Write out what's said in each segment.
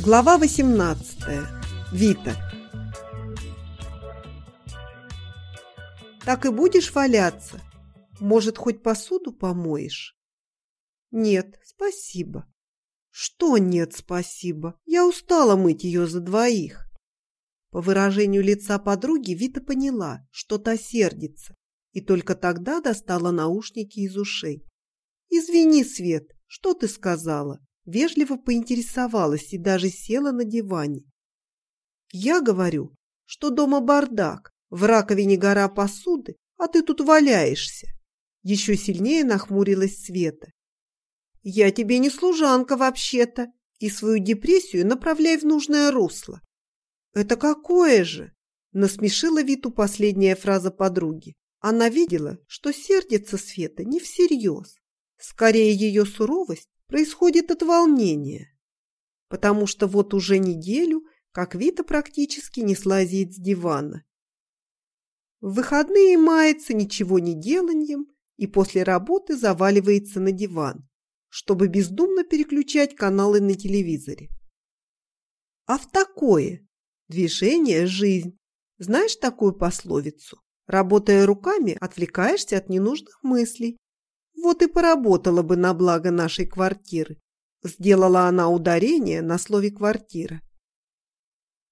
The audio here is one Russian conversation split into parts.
Глава 18. Вита. Так и будешь валяться? Может, хоть посуду помоешь? Нет, спасибо. Что нет, спасибо? Я устала мыть ее за двоих. По выражению лица подруги Вита поняла, что та сердится, и только тогда достала наушники из ушей. «Извини, Свет, что ты сказала?» Вежливо поинтересовалась и даже села на диване. «Я говорю, что дома бардак, в раковине гора посуды, а ты тут валяешься». Еще сильнее нахмурилась Света. «Я тебе не служанка вообще-то, и свою депрессию направляй в нужное русло». «Это какое же?» – насмешила Виту последняя фраза подруги. Она видела, что сердится Света не всерьез. Скорее, ее суровость происходит от волнения, потому что вот уже неделю, как Вита практически не слазит с дивана. В выходные мается ничего не деланием и после работы заваливается на диван, чтобы бездумно переключать каналы на телевизоре. А в такое движение – жизнь. Знаешь такую пословицу? Работая руками, отвлекаешься от ненужных мыслей вот и поработала бы на благо нашей квартиры. Сделала она ударение на слове «квартира».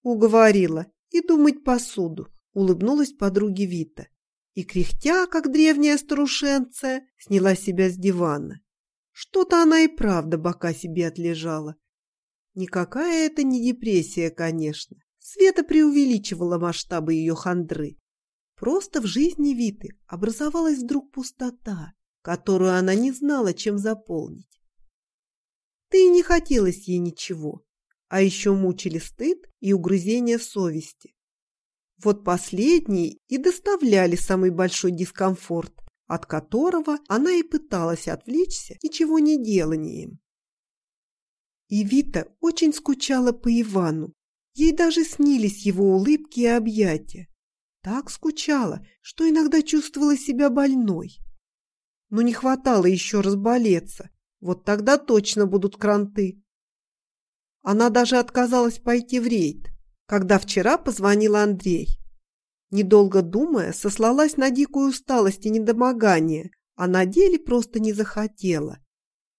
Уговорила. и думать посуду, улыбнулась подруге Вита. И, кряхтя, как древняя старушенция, сняла себя с дивана. Что-то она и правда бока себе отлежала. Никакая это не депрессия, конечно. Света преувеличивала масштабы ее хандры. Просто в жизни Виты образовалась вдруг пустота, которую она не знала, чем заполнить. Да и не хотелось ей ничего, а еще мучили стыд и угрызение совести. Вот последние и доставляли самый большой дискомфорт, от которого она и пыталась отвлечься ничего не деланием. И Вита очень скучала по Ивану. Ей даже снились его улыбки и объятия. Так скучала, что иногда чувствовала себя больной. Но не хватало еще разболеться. Вот тогда точно будут кранты. Она даже отказалась пойти в рейд, когда вчера позвонил Андрей. Недолго думая, сослалась на дикую усталость и недомогание, а на деле просто не захотела.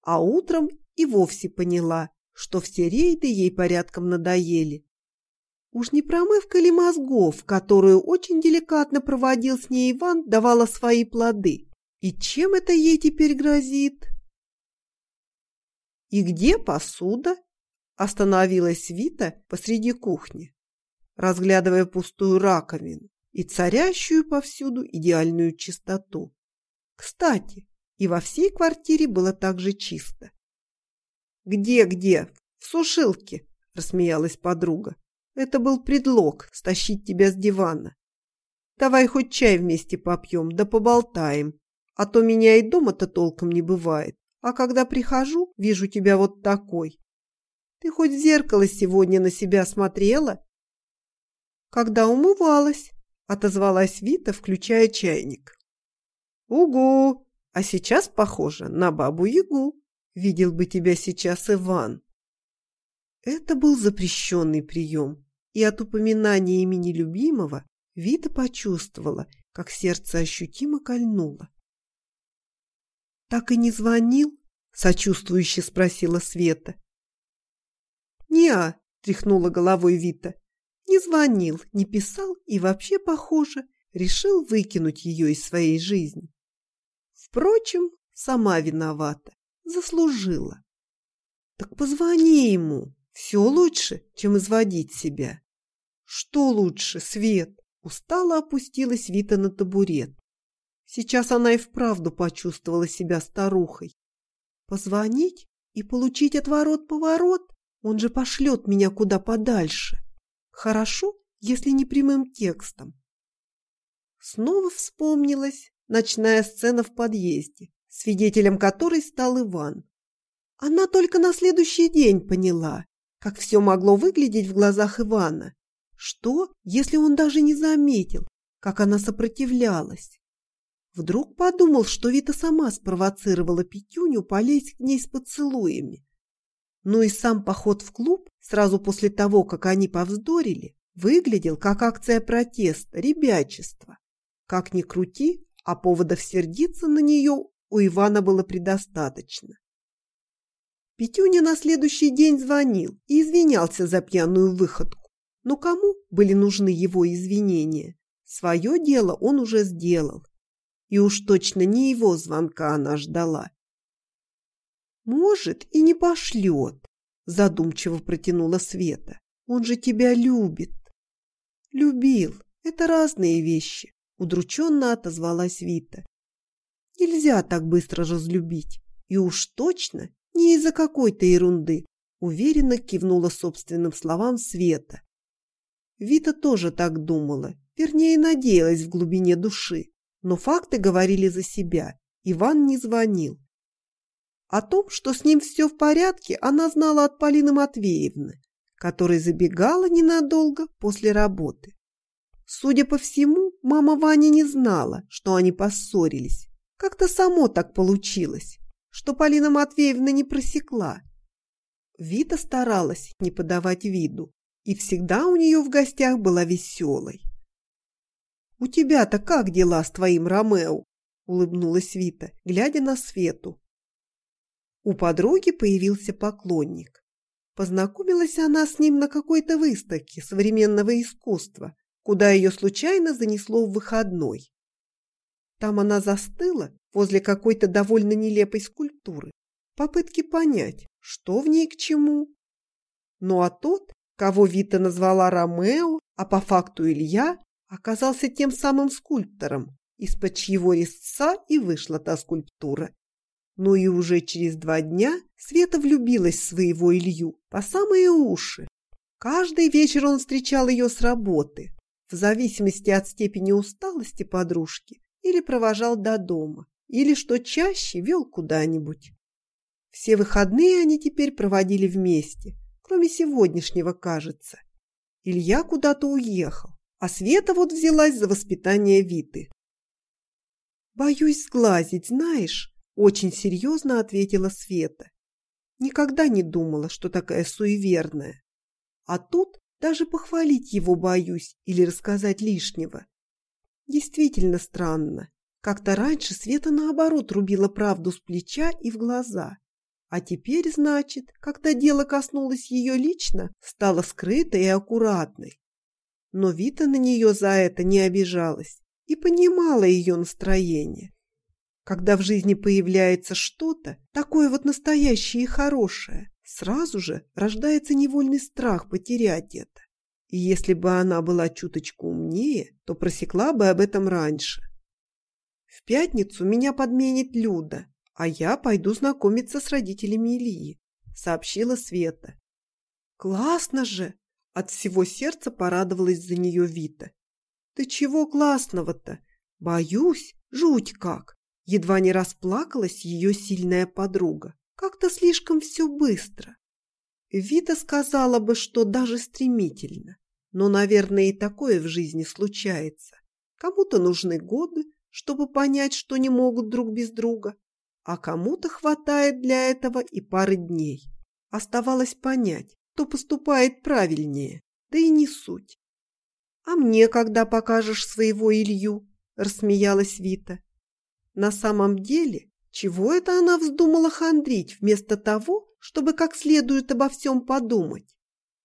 А утром и вовсе поняла, что все рейды ей порядком надоели. Уж не промывка ли мозгов, которую очень деликатно проводил с ней Иван, давала свои плоды? И чем это ей теперь грозит? И где посуда? Остановилась Вита посреди кухни, разглядывая пустую раковину и царящую повсюду идеальную чистоту. Кстати, и во всей квартире было так же чисто. «Где-где? В сушилке!» – рассмеялась подруга. «Это был предлог стащить тебя с дивана. Давай хоть чай вместе попьем, да поболтаем, а то меня и дома-то толком не бывает. А когда прихожу, вижу тебя вот такой. Ты хоть в зеркало сегодня на себя смотрела? Когда умывалась, отозвалась Вита, включая чайник. Угу, а сейчас похоже на бабу-ягу. Видел бы тебя сейчас Иван. Это был запрещенный прием, и от упоминания имени любимого Вита почувствовала, как сердце ощутимо кольнуло. «Так и не звонил?» – сочувствующе спросила Света. «Не-а», тряхнула головой Вита. «Не звонил, не писал и вообще, похоже, решил выкинуть ее из своей жизни. Впрочем, сама виновата, заслужила. Так позвони ему, все лучше, чем изводить себя». «Что лучше, Свет?» Устало опустилась Вита на табурет. Сейчас она и вправду почувствовала себя старухой. Позвонить и получить отворот-поворот? Он же пошлет меня куда подальше. Хорошо, если не прямым текстом. Снова вспомнилась ночная сцена в подъезде, свидетелем которой стал Иван. Она только на следующий день поняла, как все могло выглядеть в глазах Ивана. Что, если он даже не заметил, как она сопротивлялась? Вдруг подумал, что Вита сама спровоцировала Петюню полезть к ней с поцелуями. Ну и сам поход в клуб, сразу после того, как они повздорили, выглядел как акция протеста, ребячества. Как ни крути, а поводов сердиться на нее у Ивана было предостаточно. Петюня на следующий день звонил и извинялся за пьяную выходку. Но кому были нужны его извинения? Свое дело он уже сделал. И уж точно не его звонка она ждала. «Может, и не пошлет», – задумчиво протянула Света. «Он же тебя любит». «Любил. Это разные вещи», – удрученно отозвалась Вита. «Нельзя так быстро разлюбить. И уж точно не из-за какой-то ерунды», – уверенно кивнула собственным словам Света. Вита тоже так думала, вернее, надеялась в глубине души. Но факты говорили за себя. Иван не звонил. О том, что с ним все в порядке, она знала от Полины Матвеевны, которая забегала ненадолго после работы. Судя по всему, мама Вани не знала, что они поссорились. Как-то само так получилось, что Полина Матвеевна не просекла. Вита старалась не подавать виду, и всегда у нее в гостях была веселой. «У тебя-то как дела с твоим Ромео?» – улыбнулась Вита, глядя на Свету, у подруги появился поклонник. Познакомилась она с ним на какой-то выставке современного искусства, куда ее случайно занесло в выходной. Там она застыла возле какой-то довольно нелепой скульптуры, попытки понять, что в ней к чему. Ну а тот, кого Вита назвала Ромео, а по факту Илья, оказался тем самым скульптором, из-под чьего резца и вышла та скульптура, но и уже через два дня Света влюбилась в своего Илью по самые уши. Каждый вечер он встречал ее с работы, в зависимости от степени усталости подружки, или провожал до дома, или, что чаще, вел куда-нибудь. Все выходные они теперь проводили вместе, кроме сегодняшнего, кажется. Илья куда-то уехал, а Света вот взялась за воспитание Виты. «Боюсь сглазить, знаешь», очень серьезно ответила Света. Никогда не думала, что такая суеверная. А тут даже похвалить его боюсь или рассказать лишнего. Действительно странно. Как-то раньше Света наоборот рубила правду с плеча и в глаза. А теперь, значит, когда дело коснулось ее лично, стала скрытой и аккуратной. Но Вита на нее за это не обижалась и понимала ее настроение. Когда в жизни появляется что-то, такое вот настоящее и хорошее, сразу же рождается невольный страх потерять это. И если бы она была чуточку умнее, то просекла бы об этом раньше. В пятницу меня подменит Люда, а я пойду знакомиться с родителями Ильи, сообщила Света. Классно же! От всего сердца порадовалась за нее Вита. Ты чего классного-то? Боюсь, жуть как. Едва не расплакалась ее сильная подруга. Как-то слишком все быстро. Вита сказала бы, что даже стремительно. Но, наверное, и такое в жизни случается. Кому-то нужны годы, чтобы понять, что не могут друг без друга, а кому-то хватает для этого и пары дней. Оставалось понять, кто поступает правильнее, да и не суть. «А мне когда покажешь своего Илью?» – рассмеялась Вита. На самом деле, чего это она вздумала хандрить вместо того, чтобы как следует обо всем подумать?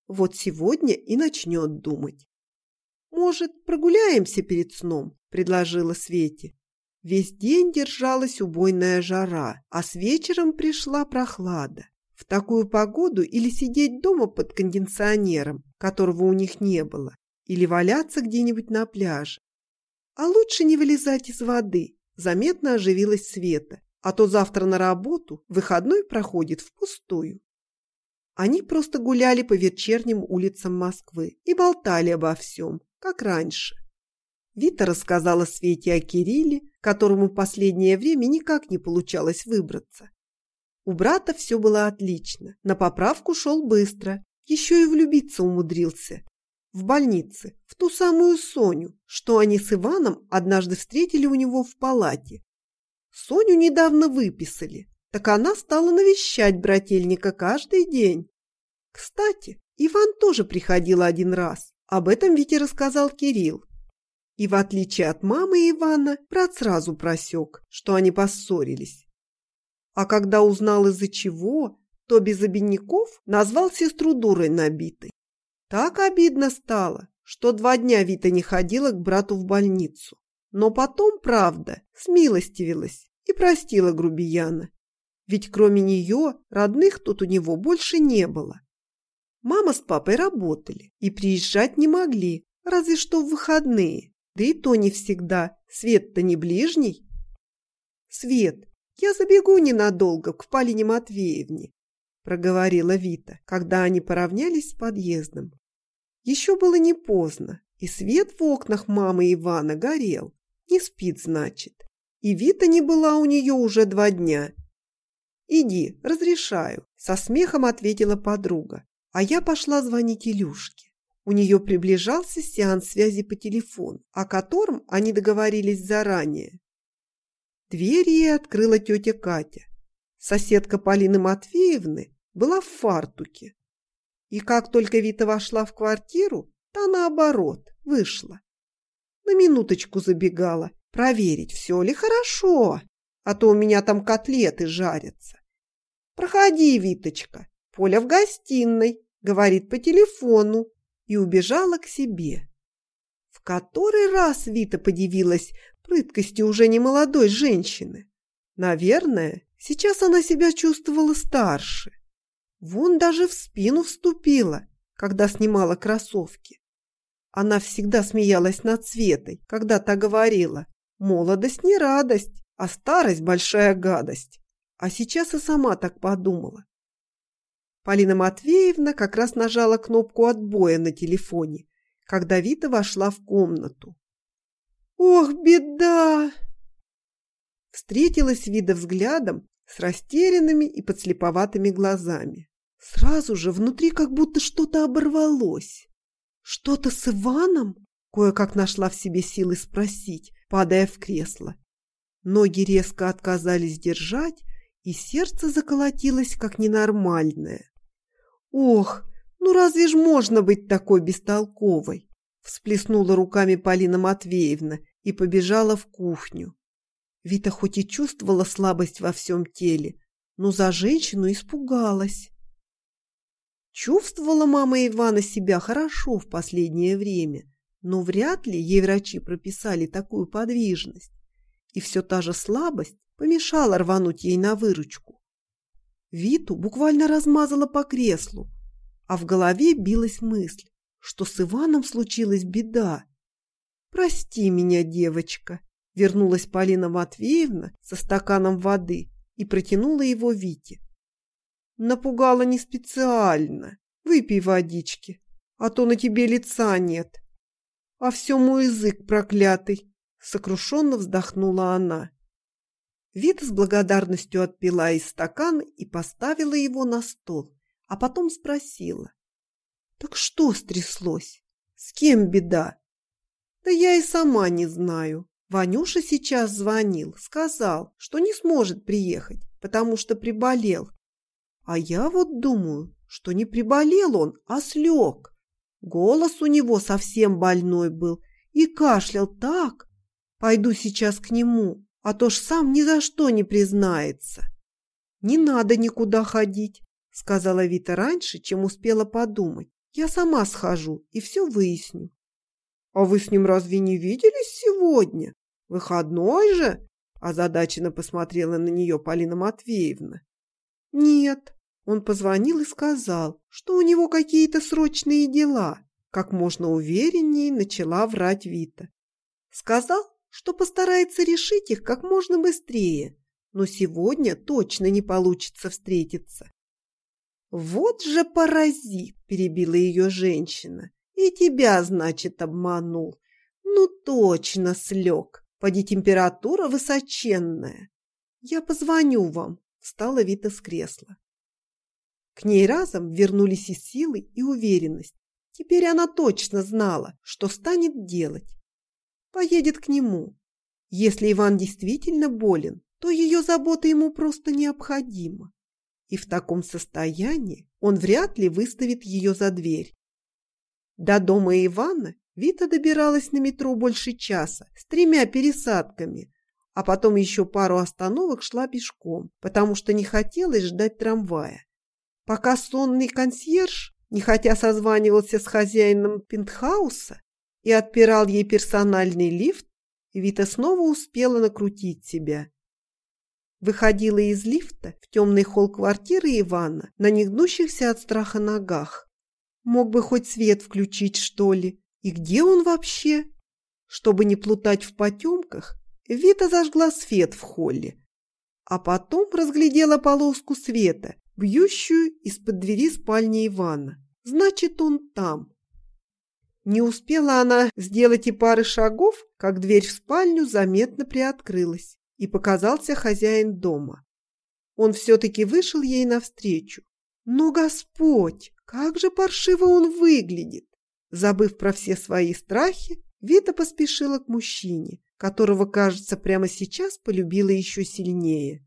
Вот сегодня и начнет думать. «Может, прогуляемся перед сном?» – предложила Свете. Весь день держалась убойная жара, а с вечером пришла прохлада. В такую погоду или сидеть дома под кондиционером, которого у них не было, или валяться где-нибудь на пляже. А лучше не вылезать из воды, Заметно оживилась Света, а то завтра на работу выходной проходит впустую. Они просто гуляли по вечерним улицам Москвы и болтали обо всем, как раньше. Вита рассказала Свете о Кирилле, которому последнее время никак не получалось выбраться. У брата все было отлично, на поправку шел быстро, еще и влюбиться умудрился в больнице, в ту самую Соню, что они с Иваном однажды встретили у него в палате. Соню недавно выписали, так она стала навещать брательника каждый день. Кстати, Иван тоже приходил один раз. Об этом Вите рассказал Кирилл. И в отличие от мамы Ивана, брат сразу просек, что они поссорились. А когда узнал из-за чего, то без обиняков назвал сестру дурой набитой. Так обидно стало, что два дня Вита не ходила к брату в больницу. Но потом, правда, смилостивилась и простила грубияна. Ведь кроме нее родных тут у него больше не было. Мама с папой работали и приезжать не могли, разве что в выходные. Да и то не всегда. Свет-то не ближний. Свет, я забегу ненадолго к Полине Матвеевне, проговорила Вита, когда они поравнялись с подъездом. Еще было не поздно, и свет в окнах мамы Ивана горел. Не спит, значит. И Вита не была у нее уже два дня. «Иди, разрешаю», – со смехом ответила подруга. А я пошла звонить Илюшке. У нее приближался сеанс связи по телефону, о котором они договорились заранее. Дверь ей открыла тетя Катя. Соседка Полины Матвеевны была в фартуке. И как только Вита вошла в квартиру, та наоборот вышла. На минуточку забегала, проверить, все ли хорошо, а то у меня там котлеты жарятся. «Проходи, Виточка, Поля в гостиной, говорит по телефону» и убежала к себе. Который раз Вита подивилась прыткости уже не молодой женщины. Наверное, сейчас она себя чувствовала старше. Вон даже в спину вступила, когда снимала кроссовки. Она всегда смеялась над Светой, когда та говорила, молодость не радость, а старость большая гадость. А сейчас и сама так подумала. Полина Матвеевна как раз нажала кнопку отбоя на телефоне, когда Вита вошла в комнату. «Ох, беда!» Встретилась Вида взглядом с растерянными и подслеповатыми глазами. Сразу же внутри как будто что-то оборвалось. «Что-то с Иваном?» Кое-как нашла в себе силы спросить, падая в кресло. Ноги резко отказались держать, и сердце заколотилось, как ненормальное. «Ох, ну разве ж можно быть такой бестолковой?» Всплеснула руками Полина Матвеевна и побежала в кухню. Вита хоть и чувствовала слабость во всем теле, но за женщину испугалась. Чувствовала мама Ивана себя хорошо в последнее время, но вряд ли ей врачи прописали такую подвижность. И все та же слабость помешала рвануть ей на выручку. Виту буквально размазала по креслу, а в голове билась мысль, что с Иваном случилась беда. «Прости меня, девочка», — вернулась Полина Матвеевна со стаканом воды и протянула его Вите. «Напугала не специально. Выпей водички, а то на тебе лица нет. А все мой язык проклятый», — сокрушенно вздохнула она. Вита с благодарностью отпила из стакана и поставила его на стол, а потом спросила. «Так что стряслось? С кем беда?» «Да я и сама не знаю. Ванюша сейчас звонил, сказал, что не сможет приехать, потому что приболел. А я вот думаю, что не приболел он, а слег. Голос у него совсем больной был и кашлял так. Пойду сейчас к нему, а то ж сам ни за что не признается. «Не надо никуда ходить», — сказала Вита раньше, чем успела подумать. «Я сама схожу и все выясню». «А вы с ним разве не виделись сегодня? Выходной же?» Озадаченно посмотрела на нее Полина Матвеевна. «Нет». Он позвонил и сказал, что у него какие-то срочные дела. Как можно увереннее начала врать Вита. Сказал, что постарается решить их как можно быстрее, но сегодня точно не получится встретиться. «Вот же паразит!» – перебила ее женщина. «И тебя, значит, обманул. Ну, точно слег. Поди температура высоченная. Я позвоню вам», – встала Вита с кресла. К ней разом вернулись и силы, и уверенность. Теперь она точно знала, что станет делать поедет к нему. Если Иван действительно болен, то ее забота ему просто необходима. И в таком состоянии он вряд ли выставит ее за дверь. До дома Ивана Вита добиралась на метро больше часа с тремя пересадками, а потом еще пару остановок шла пешком, потому что не хотелось ждать трамвая. Пока сонный консьерж, не хотя созванивался с хозяином пентхауса и отпирал ей персональный лифт, Вита снова успела накрутить себя. Выходила из лифта в темный холл квартиры Ивана на негнущихся от страха ногах. Мог бы хоть свет включить, что ли? И где он вообще? Чтобы не плутать в потемках, Вита зажгла свет в холле, а потом разглядела полоску света, бьющую из-под двери спальни Ивана. Значит, он там. Не успела она сделать и пары шагов, как дверь в спальню заметно приоткрылась, и показался хозяин дома. Он все-таки вышел ей навстречу. Но, Господь, как же паршиво он выглядит! Забыв про все свои страхи, Вита поспешила к мужчине, которого, кажется, прямо сейчас полюбила еще сильнее.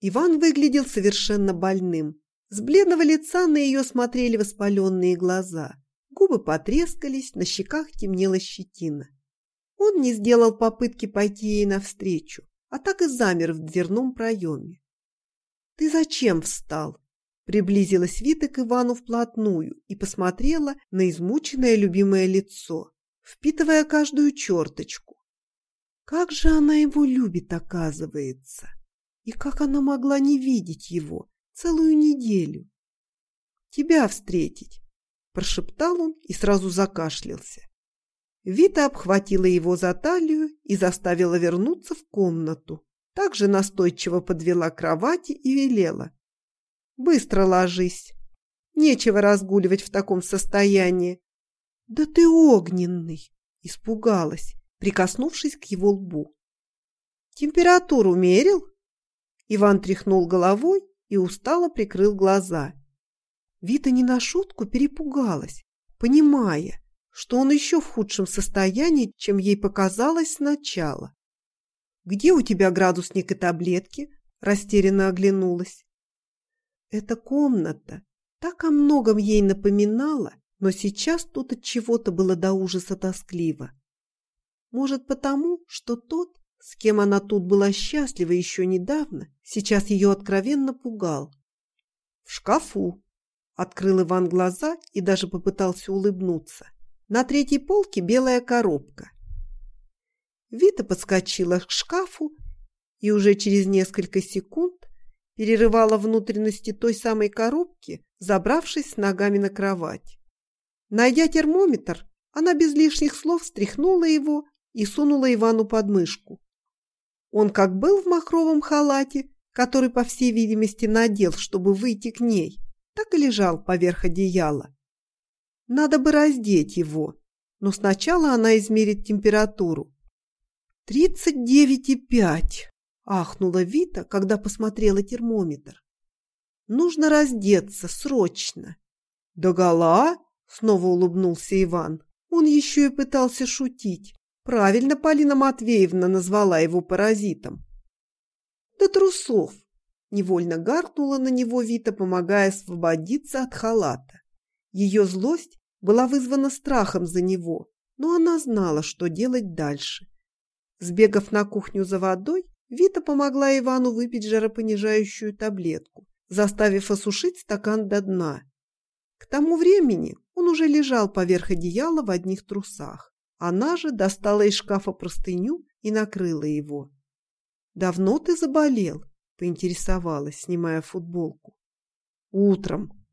Иван выглядел совершенно больным. С бледного лица на ее смотрели воспаленные глаза. Губы потрескались, на щеках темнела щетина. Он не сделал попытки пойти ей навстречу, а так и замер в дверном проеме. «Ты зачем встал?» Приблизилась Вита к Ивану вплотную и посмотрела на измученное любимое лицо, впитывая каждую черточку. Как же она его любит, оказывается! И как она могла не видеть его целую неделю? «Тебя встретить!» – прошептал он и сразу закашлялся. Вита обхватила его за талию и заставила вернуться в комнату. Также настойчиво подвела к кровати и велела. «Быстро ложись. Нечего разгуливать в таком состоянии». «Да ты огненный!» – испугалась, прикоснувшись к его лбу. «Температуру мерил?» Иван тряхнул головой и устало прикрыл глаза. Вита не на шутку перепугалась, понимая, что он еще в худшем состоянии, чем ей показалось сначала. «Где у тебя градусник и таблетки?» растерянно оглянулась. Эта комната так о многом ей напоминала, но сейчас тут от чего-то было до ужаса тоскливо. Может, потому, что тот, с кем она тут была счастлива еще недавно, сейчас ее откровенно пугал. В шкафу. Открыл Иван глаза и даже попытался улыбнуться. На третьей полке белая коробка. Вита подскочила к шкафу и уже через несколько секунд перерывала внутренности той самой коробки, забравшись ногами на кровать. Найдя термометр, она без лишних слов встряхнула его и сунула Ивану под мышку. Он как был в махровом халате, который, по всей видимости, надел, чтобы выйти к ней, так и лежал поверх одеяла. Надо бы раздеть его, но сначала она измерит температуру. «Тридцать девять и пять!» – ахнула Вита, когда посмотрела термометр. «Нужно раздеться срочно!» «Догола?» – снова улыбнулся Иван. Он еще и пытался шутить. Правильно Полина Матвеевна назвала его паразитом. До трусов. Невольно гаркнула на него Вита, помогая освободиться от халата. Ее злость была вызвана страхом за него, но она знала, что делать дальше. Сбегав на кухню за водой, Вита помогла Ивану выпить жаропонижающую таблетку, заставив осушить стакан до дна. К тому времени он уже лежал поверх одеяла в одних трусах. Она же достала из шкафа простыню и накрыла его. «Давно ты заболел?» – поинтересовалась, снимая футболку. «Утром».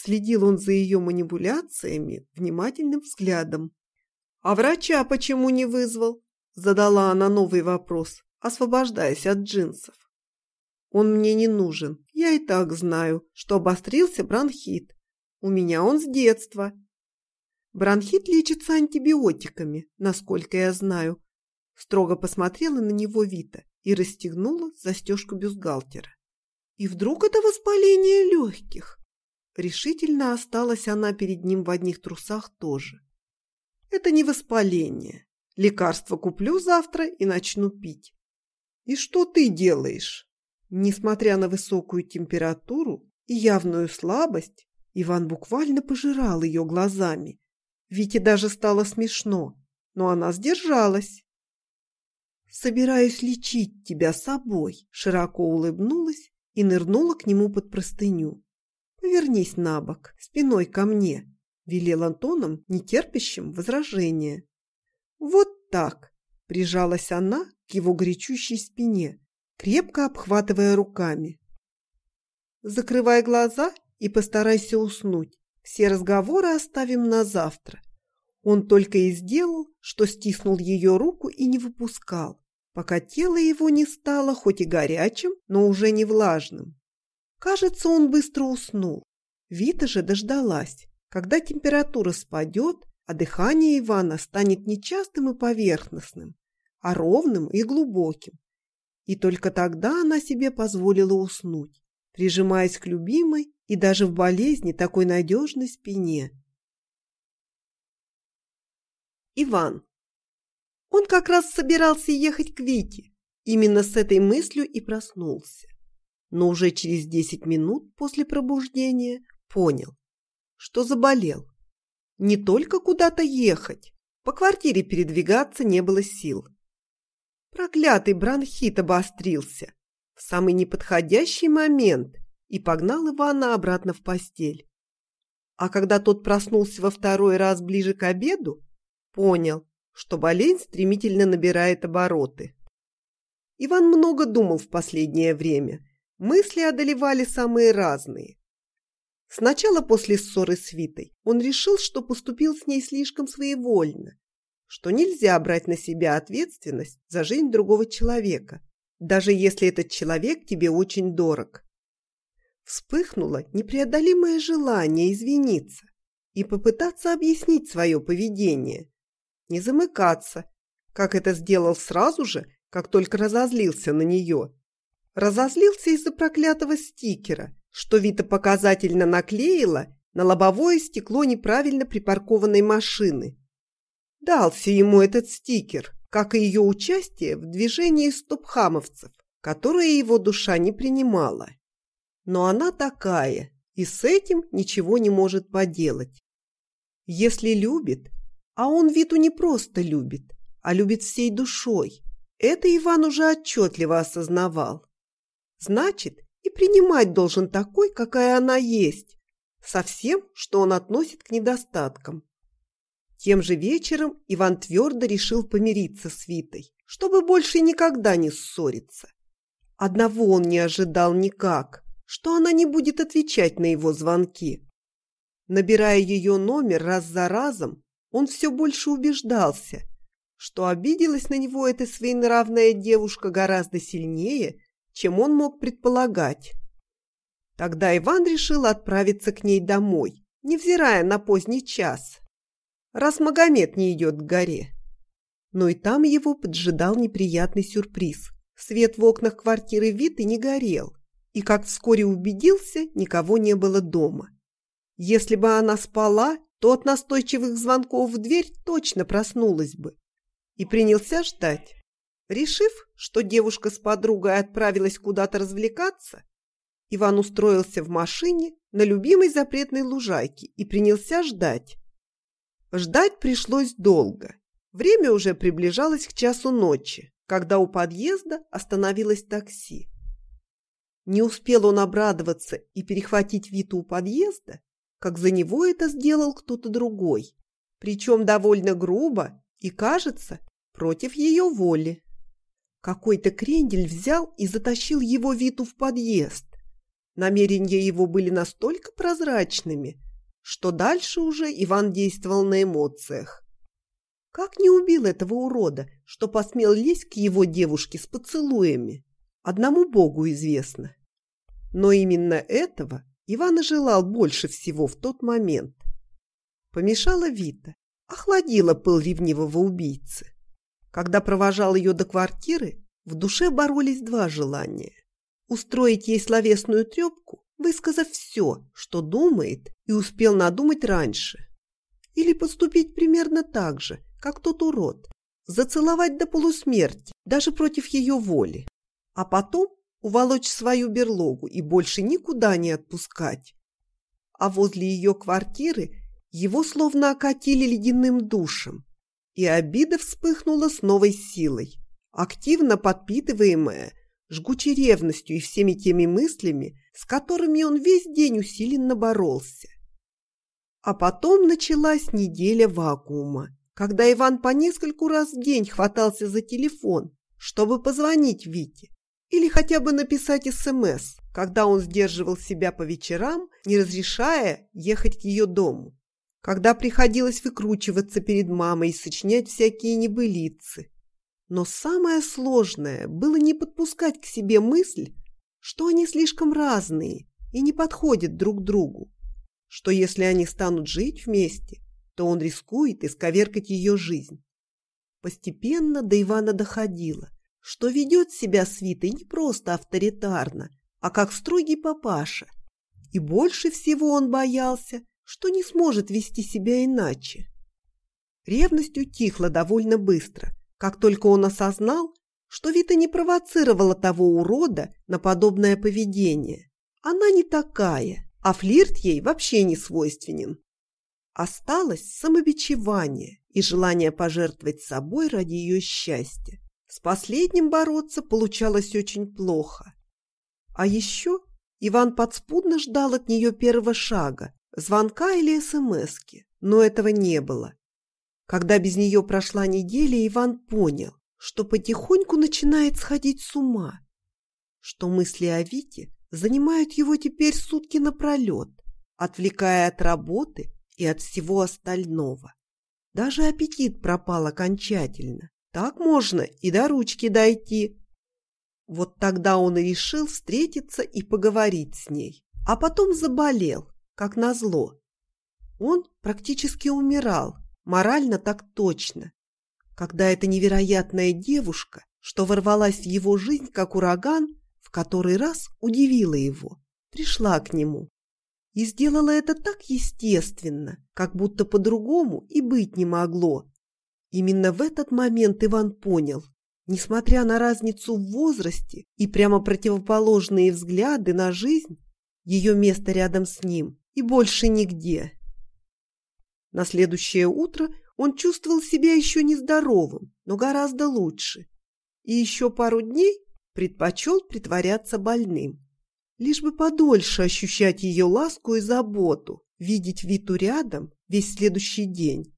Следил он за ее манипуляциями внимательным взглядом. «А врача почему не вызвал?» – задала она новый вопрос, освобождаясь от джинсов. «Он мне не нужен. Я и так знаю, что обострился бронхит. У меня он с детства. Бронхит лечится антибиотиками, насколько я знаю. Строго посмотрела на него Вита и расстегнула застежку бюстгальтера. И вдруг это воспаление легких? Решительно осталась она перед ним в одних трусах тоже. Это не воспаление. Лекарство куплю завтра и начну пить. «И что ты делаешь?» Несмотря на высокую температуру и явную слабость, Иван буквально пожирал ее глазами. Вите даже стало смешно, но она сдержалась. «Собираюсь лечить тебя собой», – широко улыбнулась и нырнула к нему под простыню. «Повернись на бок, спиной ко мне», – велел Антоном, нетерпящим возражения. «Вот так», – прижалась она к его горячущей спине, крепко обхватывая руками. «Закрывай глаза и постарайся уснуть. Все разговоры оставим на завтра». Он только и сделал, что стиснул ее руку и не выпускал, пока тело его не стало хоть и горячим, но уже не влажным. Кажется, он быстро уснул. Вита же дождалась, когда температура спадет, а дыхание Ивана станет не частым и поверхностным, а ровным и глубоким. И только тогда она себе позволила уснуть, прижимаясь к любимой и даже в болезни такой надежной спине. Иван. Он как раз собирался ехать к Вите. Именно с этой мыслью и проснулся. Но уже через десять минут после пробуждения понял, что заболел. Не только куда-то ехать, по квартире передвигаться не было сил. Проклятый бронхит обострился в самый неподходящий момент и погнал Ивана обратно в постель. А когда тот проснулся во второй раз ближе к обеду, понял, что болезнь стремительно набирает обороты. Иван много думал в последнее время. Мысли одолевали самые разные. Сначала после ссоры с Витой он решил, что поступил с ней слишком своевольно, что нельзя брать на себя ответственность за жизнь другого человека, даже если этот человек тебе очень дорог. Вспыхнуло непреодолимое желание извиниться и попытаться объяснить свое поведение, не замыкаться, как это сделал сразу же, как только разозлился на нее. Разозлился из-за проклятого стикера, что Вита показательно наклеила на лобовое стекло неправильно припаркованной машины. Дался ему этот стикер, как и ее участие в движении стопхамовцев, которое его душа не принимала. Но она такая, и с этим ничего не может поделать. Если любит, а он Виту не просто любит, а любит всей душой. Это Иван уже отчетливо осознавал. Значит, и принимать должен такой, какая она есть, со всем, что он относит к недостаткам. Тем же вечером Иван твердо решил помириться с Витой, чтобы больше никогда не ссориться. Одного он не ожидал никак, что она не будет отвечать на его звонки. Набирая ее номер раз за разом, он все больше убеждался, что обиделась на него эта своенравная девушка гораздо сильнее, чем он мог предполагать. Тогда Иван решил отправиться к ней домой, невзирая на поздний час, раз Магомед не идет к горе. Но и там его поджидал неприятный сюрприз. Свет в окнах квартиры Виты не горел, и, как вскоре убедился, никого не было дома. Если бы она спала, то от настойчивых звонков в дверь точно проснулась бы и принялся ждать. Решив, что девушка с подругой отправилась куда-то развлекаться, Иван устроился в машине на любимой запретной лужайке и принялся ждать. Ждать пришлось долго. Время уже приближалось к часу ночи, когда у подъезда остановилось такси. Не успел он обрадоваться и перехватить Виту у подъезда, как за него это сделал кто-то другой, причем довольно грубо и, кажется, против ее воли. Какой-то крендель взял и затащил его Виту в подъезд. Намерения его были настолько прозрачными, что дальше уже Иван действовал на эмоциях. Как не убил этого урода, что посмел лезть к его девушке с поцелуями? Одному Богу известно. Но именно этого Иван и желал больше всего в тот момент. Помешала Вита, охладила пыл ревнивого убийцы. Когда провожал ее до квартиры, в душе боролись два желания. Устроить ей словесную трепку, высказав все, что думает и успел надумать раньше. Или поступить примерно так же, как тот урод, зацеловать до полусмерти, даже против ее воли. а потом уволочь свою берлогу и больше никуда не отпускать. А возле ее квартиры его словно окатили ледяным душем, и обида вспыхнула с новой силой, активно подпитываемая жгучей ревностью и всеми теми мыслями, с которыми он весь день усиленно боролся. А потом началась неделя вакуума, когда Иван по нескольку раз в день хватался за телефон, чтобы позвонить Вите или хотя бы написать СМС, когда он сдерживал себя по вечерам, не разрешая ехать к ее дому, когда приходилось выкручиваться перед мамой и сочинять всякие небылицы. Но самое сложное было не подпускать к себе мысль, что они слишком разные и не подходят друг другу, что если они станут жить вместе, то он рискует исковеркать ее жизнь. Постепенно до Ивана доходило, что ведет себя с Витой не просто авторитарно, а как строгий папаша. И больше всего он боялся, что не сможет вести себя иначе. Ревность утихла довольно быстро, как только он осознал, что Вита не провоцировала того урода на подобное поведение. Она не такая, а флирт ей вообще не свойственен. Осталось самобичевание и желание пожертвовать собой ради ее счастья. С последним бороться получалось очень плохо. А еще Иван подспудно ждал от нее первого шага, звонка или СМСки, но этого не было. Когда без нее прошла неделя, Иван понял, что потихоньку начинает сходить с ума, что мысли о Вите занимают его теперь сутки напролет, отвлекая от работы и от всего остального. Даже аппетит пропал окончательно. Так можно и до ручки дойти. Вот тогда он и решил встретиться и поговорить с ней. А потом заболел, как назло. Он практически умирал, морально так точно. Когда эта невероятная девушка, что ворвалась в его жизнь, как ураган, в который раз удивила его, пришла к нему. И сделала это так естественно, как будто по-другому и быть не могло. Именно в этот момент Иван понял, несмотря на разницу в возрасте и прямо противоположные взгляды на жизнь, ее место рядом с ним и больше нигде. На следующее утро он чувствовал себя еще нездоровым, но гораздо лучше. И еще пару дней предпочел притворяться больным. Лишь бы подольше ощущать ее ласку и заботу, видеть Виту рядом весь следующий день.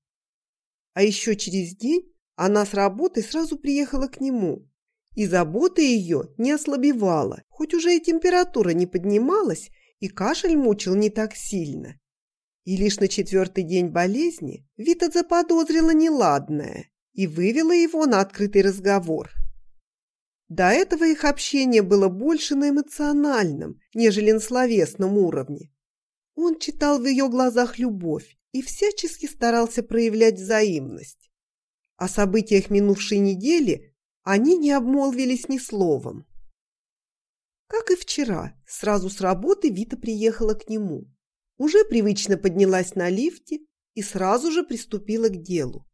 А еще через день она с работы сразу приехала к нему. И забота ее не ослабевала, хоть уже и температура не поднималась, и кашель мучил не так сильно. И лишь на четвертый день болезни Вита заподозрила неладное и вывела его на открытый разговор. До этого их общение было больше на эмоциональном, нежели на словесном уровне. Он читал в ее глазах любовь, и всячески старался проявлять взаимность. О событиях минувшей недели они не обмолвились ни словом. Как и вчера, сразу с работы Вита приехала к нему. Уже привычно поднялась на лифте и сразу же приступила к делу.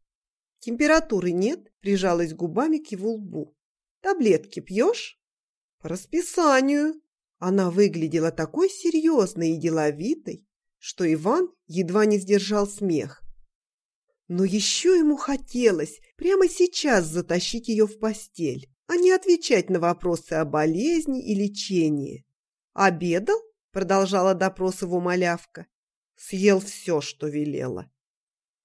Температуры нет, прижалась губами к его лбу. Таблетки пьешь? По расписанию. Она выглядела такой серьезной и деловитой, что Иван едва не сдержал смех. Но еще ему хотелось прямо сейчас затащить ее в постель, а не отвечать на вопросы о болезни и лечении. «Обедал?» – продолжала допрос его малявка. «Съел все, что велела».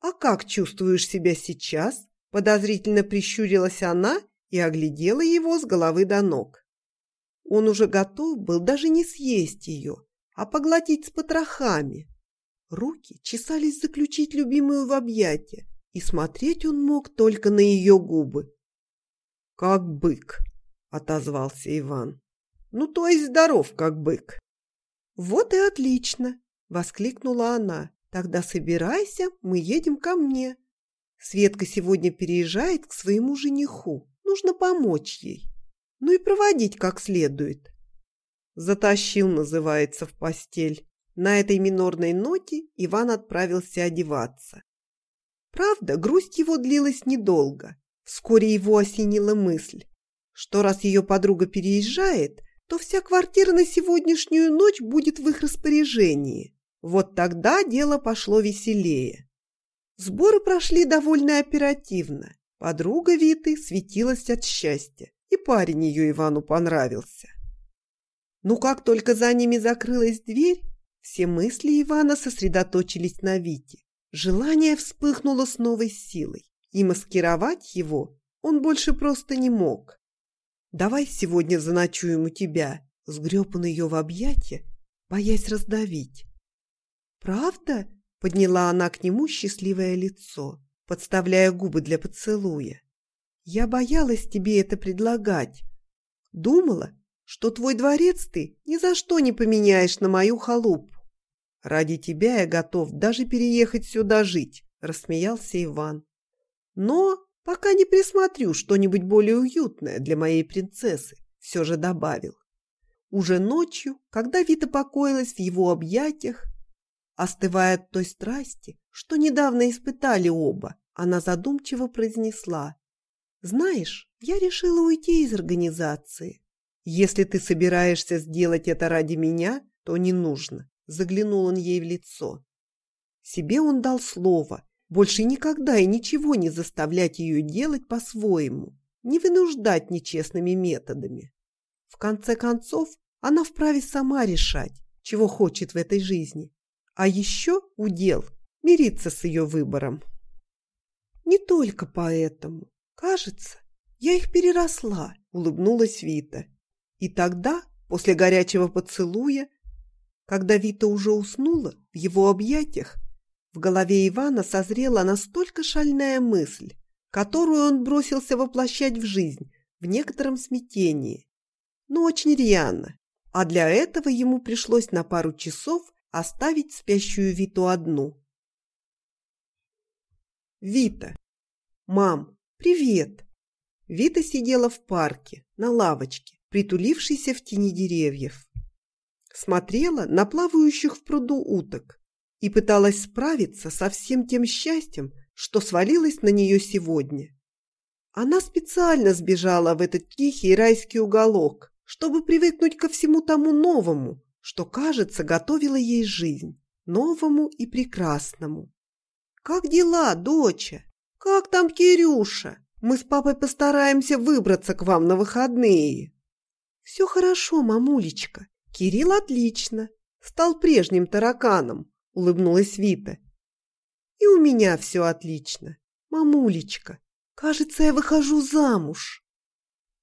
«А как чувствуешь себя сейчас?» – подозрительно прищурилась она и оглядела его с головы до ног. Он уже готов был даже не съесть ее, а поглотить с потрохами. Руки чесались заключить любимую в объятия, и смотреть он мог только на ее губы. «Как бык», — отозвался Иван. «Ну, то есть здоров, как бык». «Вот и отлично!» — воскликнула она. «Тогда собирайся, мы едем ко мне. Светка сегодня переезжает к своему жениху. Нужно помочь ей. Ну и проводить как следует». Затащил, называется, в постель. На этой минорной ноте Иван отправился одеваться. Правда, грусть его длилась недолго. Вскоре его осенила мысль. что раз ее подруга переезжает, то вся квартира на сегодняшнюю ночь будет в их распоряжении. Вот тогда дело пошло веселее. Сборы прошли довольно оперативно. Подруга Виты светилась от счастья, и парень ее Ивану понравился. Но как только за ними закрылась дверь, все мысли Ивана сосредоточились на Вите. Желание вспыхнуло с новой силой, и маскировать его он больше просто не мог. «Давай сегодня заночуем у тебя», — сгреб он ее в объятия, боясь раздавить. «Правда?» — подняла она к нему счастливое лицо, подставляя губы для поцелуя. «Я боялась тебе это предлагать. Думала, что твой дворец ты ни за что не поменяешь на мою халупу. Ради тебя я готов даже переехать сюда жить, рассмеялся Иван. Но пока не присмотрю что-нибудь более уютное для моей принцессы, все же добавил. Уже ночью, когда Вита покоилась в его объятиях, остывая от той страсти, что недавно испытали оба, она задумчиво произнесла. «Знаешь, я решила уйти из организации. Если ты собираешься сделать это ради меня, то не нужно. Заглянул он ей в лицо. Себе он дал слово, больше никогда и ничего не заставлять ее делать по-своему, не вынуждать нечестными методами. В конце концов, она вправе сама решать, чего хочет в этой жизни. А еще удел мириться с ее выбором. Не только поэтому. Кажется, я их переросла, улыбнулась Вита. И тогда, после горячего поцелуя, когда Вита уже уснула в его объятиях, в голове Ивана созрела настолько шальная мысль, которую он бросился воплощать в жизнь в некотором смятении, но очень рьяно, а для этого ему пришлось на пару часов оставить спящую Виту одну. «Вита! Мам, привет!» Вита сидела в парке, на лавочке, притулившийся в тени деревьев. Смотрела на плавающих в пруду уток и пыталась справиться со всем тем счастьем, что свалилось на нее сегодня. Она специально сбежала в этот тихий райский уголок, чтобы привыкнуть ко всему тому новому, что, кажется, готовила ей жизнь, новому и прекрасному. «Как дела, доча? Как там Кирюша? Мы с папой постараемся выбраться к вам на выходные». «Все хорошо, мамулечка. Кирилл отлично. Стал прежним тараканом», — улыбнулась Вита. «И у меня все отлично. Мамулечка, кажется, я выхожу замуж».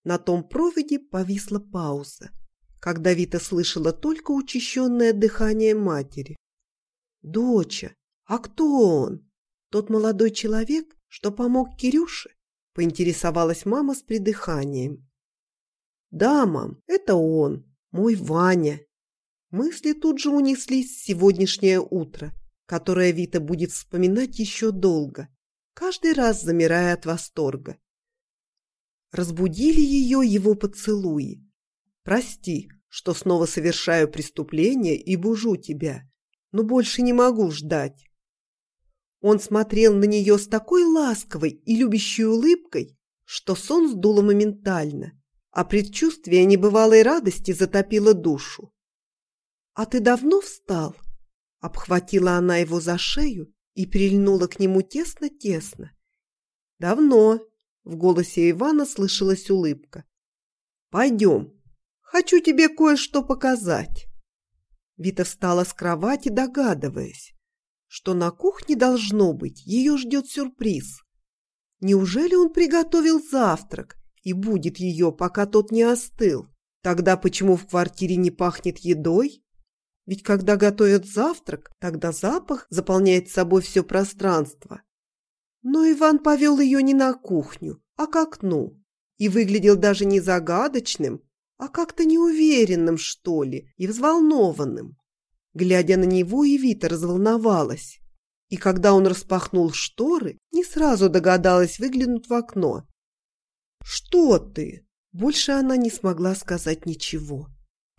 На том проводе повисла пауза, когда Вита слышала только учащенное дыхание матери. «Доча, а кто он? Тот молодой человек, что помог Кирюше?» — поинтересовалась мама с придыханием. «Да, мам, это он, мой Ваня». Мысли тут же унеслись сегодняшнее утро, которое Вита будет вспоминать еще долго, каждый раз замирая от восторга. Разбудили ее его поцелуи. «Прости, что снова совершаю преступление и бужу тебя, но больше не могу ждать». Он смотрел на нее с такой ласковой и любящей улыбкой, что сон сдуло моментально а предчувствие небывалой радости затопило душу. «А ты давно встал?» Обхватила она его за шею и прильнула к нему тесно-тесно. «Давно», — в голосе Ивана слышалась улыбка. «Пойдем, хочу тебе кое-что показать». Вита встала с кровати, догадываясь, что на кухне должно быть, ее ждет сюрприз. Неужели он приготовил завтрак и будет ее, пока тот не остыл. Тогда почему в квартире не пахнет едой? Ведь когда готовят завтрак, тогда запах заполняет собой все пространство. Но Иван повел ее не на кухню, а к окну. И выглядел даже не загадочным, а как-то неуверенным, что ли, и взволнованным. Глядя на него, и Вита разволновалась. И когда он распахнул шторы, не сразу догадалась выглянуть в окно. «Что ты?» Больше она не смогла сказать ничего.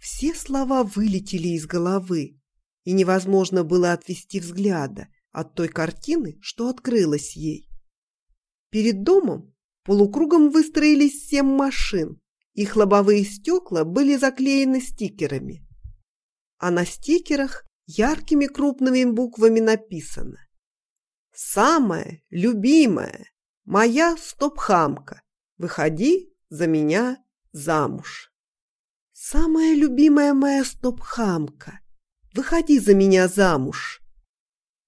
Все слова вылетели из головы, и невозможно было отвести взгляда от той картины, что открылась ей. Перед домом полукругом выстроились семь машин, Их лобовые стекла были заклеены стикерами. А на стикерах яркими крупными буквами написано «Самая любимая, моя стопхамка, выходи за меня замуж». «Самая любимая моя стопхамка, выходи за меня замуж».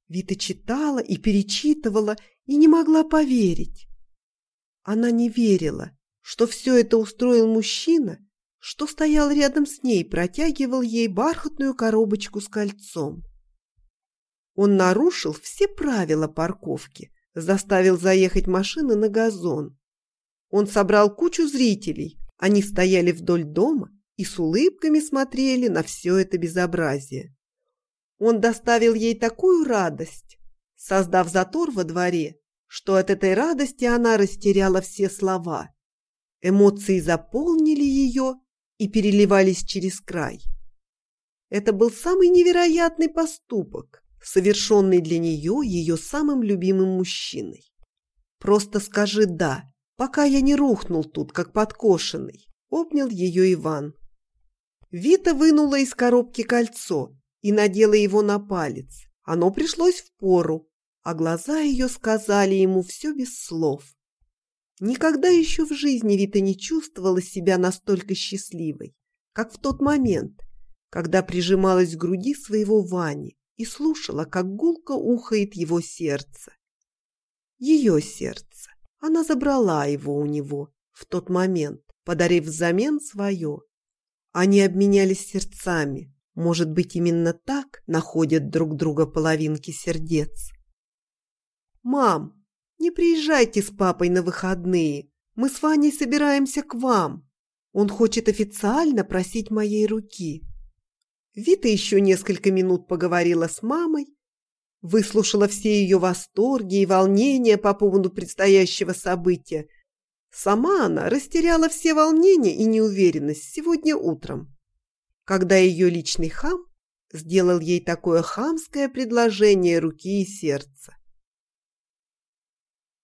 Вита читала и перечитывала и не могла поверить. Она не верила, что все это устроил мужчина, что стоял рядом с ней, протягивал ей бархатную коробочку с кольцом. Он нарушил все правила парковки, заставил заехать машины на газон. Он собрал кучу зрителей, они стояли вдоль дома и с улыбками смотрели на все это безобразие. Он доставил ей такую радость, создав затор во дворе, что от этой радости она растеряла все слова. Эмоции заполнили ее и переливались через край. Это был самый невероятный поступок, совершенный для нее ее самым любимым мужчиной. «Просто скажи «да», пока я не рухнул тут, как подкошенный», — обнял ее Иван. Вита вынула из коробки кольцо и надела его на палец. Оно пришлось в пору, а глаза ее сказали ему все без слов. Никогда еще в жизни Вита не чувствовала себя настолько счастливой, как в тот момент, когда прижималась к груди своего Вани и слушала, как гулко ухает его сердце. Ее сердце. Она забрала его у него в тот момент, подарив взамен свое. Они обменялись сердцами. Может быть, именно так находят друг друга половинки сердец. «Мам, не приезжайте с папой на выходные. Мы с Ваней собираемся к вам. Он хочет официально просить моей руки. Вита еще несколько минут поговорила с мамой, выслушала все ее восторги и волнения по поводу предстоящего события. Сама она растеряла все волнения и неуверенность сегодня утром, когда ее личный хам сделал ей такое хамское предложение руки и сердца.